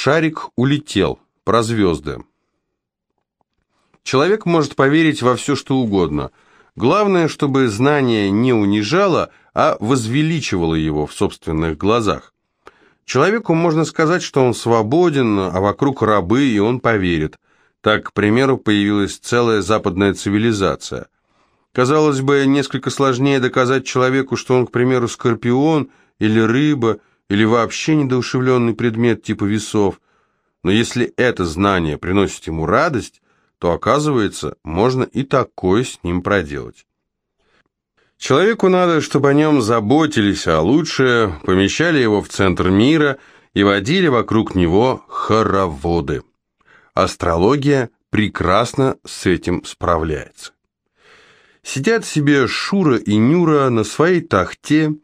Шарик улетел. Про звезды. Человек может поверить во все, что угодно. Главное, чтобы знание не унижало, а возвеличивало его в собственных глазах. Человеку можно сказать, что он свободен, а вокруг рабы, и он поверит. Так, к примеру, появилась целая западная цивилизация. Казалось бы, несколько сложнее доказать человеку, что он, к примеру, скорпион или рыба, или вообще недоушевленный предмет типа весов. Но если это знание приносит ему радость, то, оказывается, можно и такое с ним проделать. Человеку надо, чтобы о нем заботились, а лучше помещали его в центр мира и водили вокруг него хороводы. Астрология прекрасно с этим справляется. Сидят себе Шура и Нюра на своей тахте,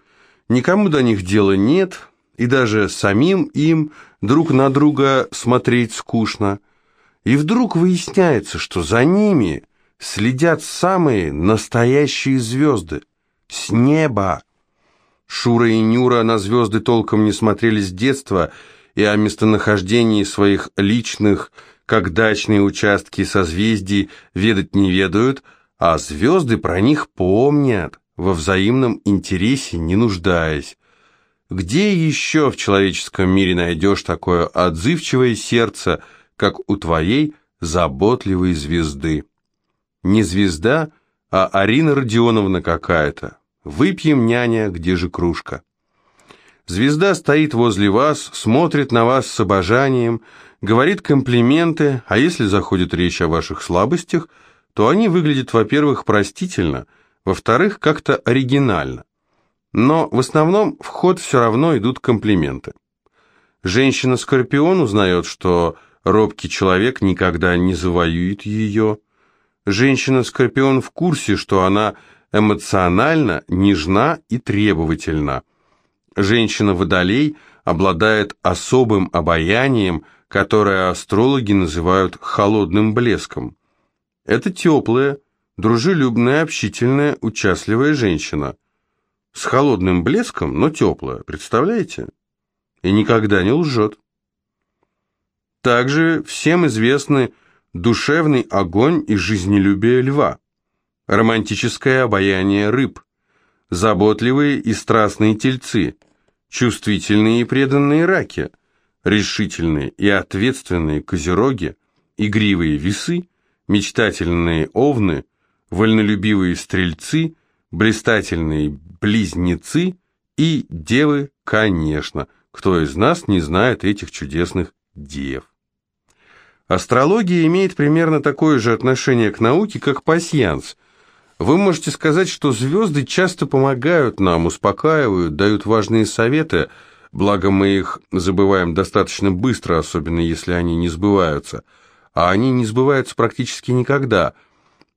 никому до них дела нет, и даже самим им друг на друга смотреть скучно – и вдруг выясняется, что за ними следят самые настоящие звезды. С неба. Шура и Нюра на звезды толком не смотрели с детства и о местонахождении своих личных, как дачные участки созвездий, ведать не ведают, а звезды про них помнят, во взаимном интересе не нуждаясь. Где еще в человеческом мире найдешь такое отзывчивое сердце – как у твоей заботливой звезды. Не звезда, а Арина Родионовна какая-то. Выпьем, няня, где же кружка? Звезда стоит возле вас, смотрит на вас с обожанием, говорит комплименты, а если заходит речь о ваших слабостях, то они выглядят, во-первых, простительно, во-вторых, как-то оригинально. Но в основном в ход все равно идут комплименты. Женщина-скорпион узнает, что Робкий человек никогда не завоюет ее. Женщина-скорпион в курсе, что она эмоционально, нежна и требовательна. Женщина-водолей обладает особым обаянием, которое астрологи называют холодным блеском. Это теплая, дружелюбная, общительная, участливая женщина. С холодным блеском, но теплая, представляете? И никогда не лжет. Также всем известны душевный огонь и жизнелюбие льва, романтическое обаяние рыб, заботливые и страстные тельцы, чувствительные и преданные раки, решительные и ответственные козероги, игривые весы, мечтательные овны, вольнолюбивые стрельцы, блистательные близнецы и девы, конечно. Кто из нас не знает этих чудесных дев? Астрология имеет примерно такое же отношение к науке, как пасьянс. Вы можете сказать, что звезды часто помогают нам, успокаивают, дают важные советы, благо мы их забываем достаточно быстро, особенно если они не сбываются. А они не сбываются практически никогда.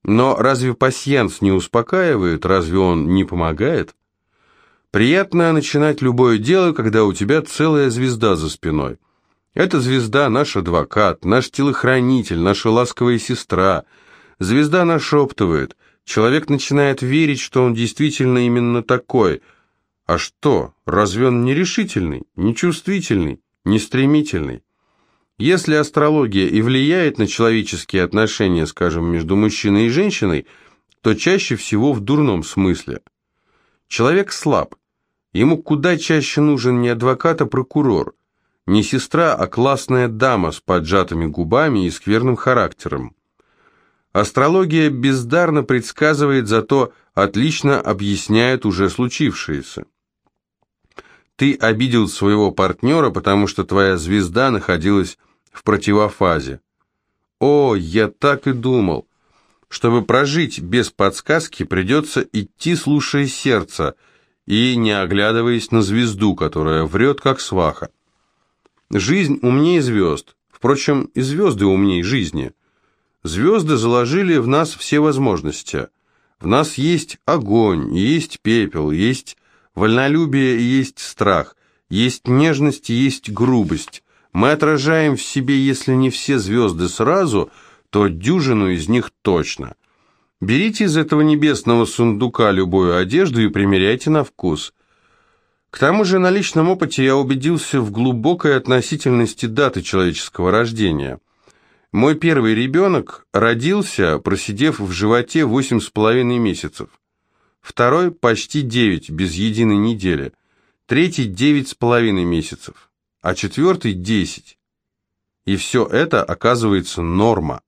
Но разве пасьянс не успокаивает, разве он не помогает? Приятно начинать любое дело, когда у тебя целая звезда за спиной. Эта звезда наш адвокат, наш телохранитель, наша ласковая сестра. Звезда нашептывает. Человек начинает верить, что он действительно именно такой. А что, разве он не решительный, не чувствительный, не стремительный? Если астрология и влияет на человеческие отношения, скажем, между мужчиной и женщиной, то чаще всего в дурном смысле. Человек слаб. Ему куда чаще нужен не адвокат, а прокурор – не сестра, а классная дама с поджатыми губами и скверным характером. Астрология бездарно предсказывает, зато отлично объясняет уже случившееся. Ты обидел своего партнера, потому что твоя звезда находилась в противофазе. О, я так и думал. Чтобы прожить без подсказки, придется идти, слушая сердце, и не оглядываясь на звезду, которая врет, как сваха. Жизнь умнее звезд. Впрочем, и звезды умнее жизни. Звезды заложили в нас все возможности. В нас есть огонь, есть пепел, есть вольнолюбие, есть страх, есть нежность, есть грубость. Мы отражаем в себе, если не все звезды сразу, то дюжину из них точно. Берите из этого небесного сундука любую одежду и примеряйте на вкус. К тому же на личном опыте я убедился в глубокой относительности даты человеческого рождения. Мой первый ребенок родился, просидев в животе восемь с половиной месяцев. Второй – почти девять, без единой недели. Третий – девять с половиной месяцев. А четвертый – десять. И все это, оказывается, норма.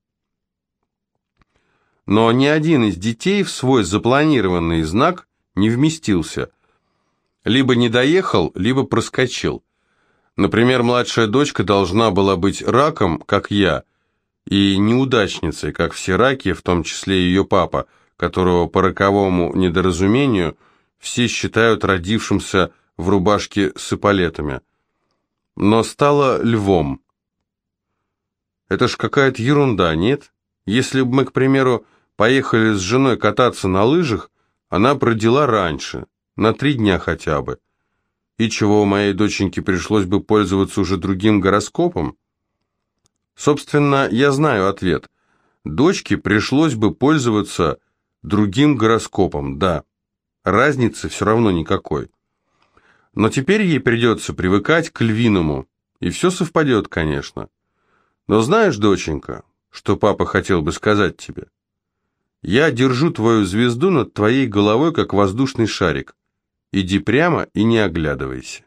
Но ни один из детей в свой запланированный знак не вместился – либо не доехал, либо проскочил. Например, младшая дочка должна была быть раком, как я, и неудачницей, как все раки, в том числе ее папа, которого по роковому недоразумению все считают родившимся в рубашке с эполетами. Но стала львом. Это ж какая-то ерунда, нет? Если бы мы, к примеру, поехали с женой кататься на лыжах, она продела раньше, на три дня хотя бы. И чего моей доченьке пришлось бы пользоваться уже другим гороскопом? Собственно, я знаю ответ. Дочке пришлось бы пользоваться другим гороскопом, да. Разницы все равно никакой. Но теперь ей придется привыкать к львиному, и все совпадет, конечно. Но знаешь, доченька, что папа хотел бы сказать тебе? Я держу твою звезду над твоей головой, как воздушный шарик. Иди прямо и не оглядывайся.